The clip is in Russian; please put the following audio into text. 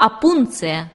Апунция.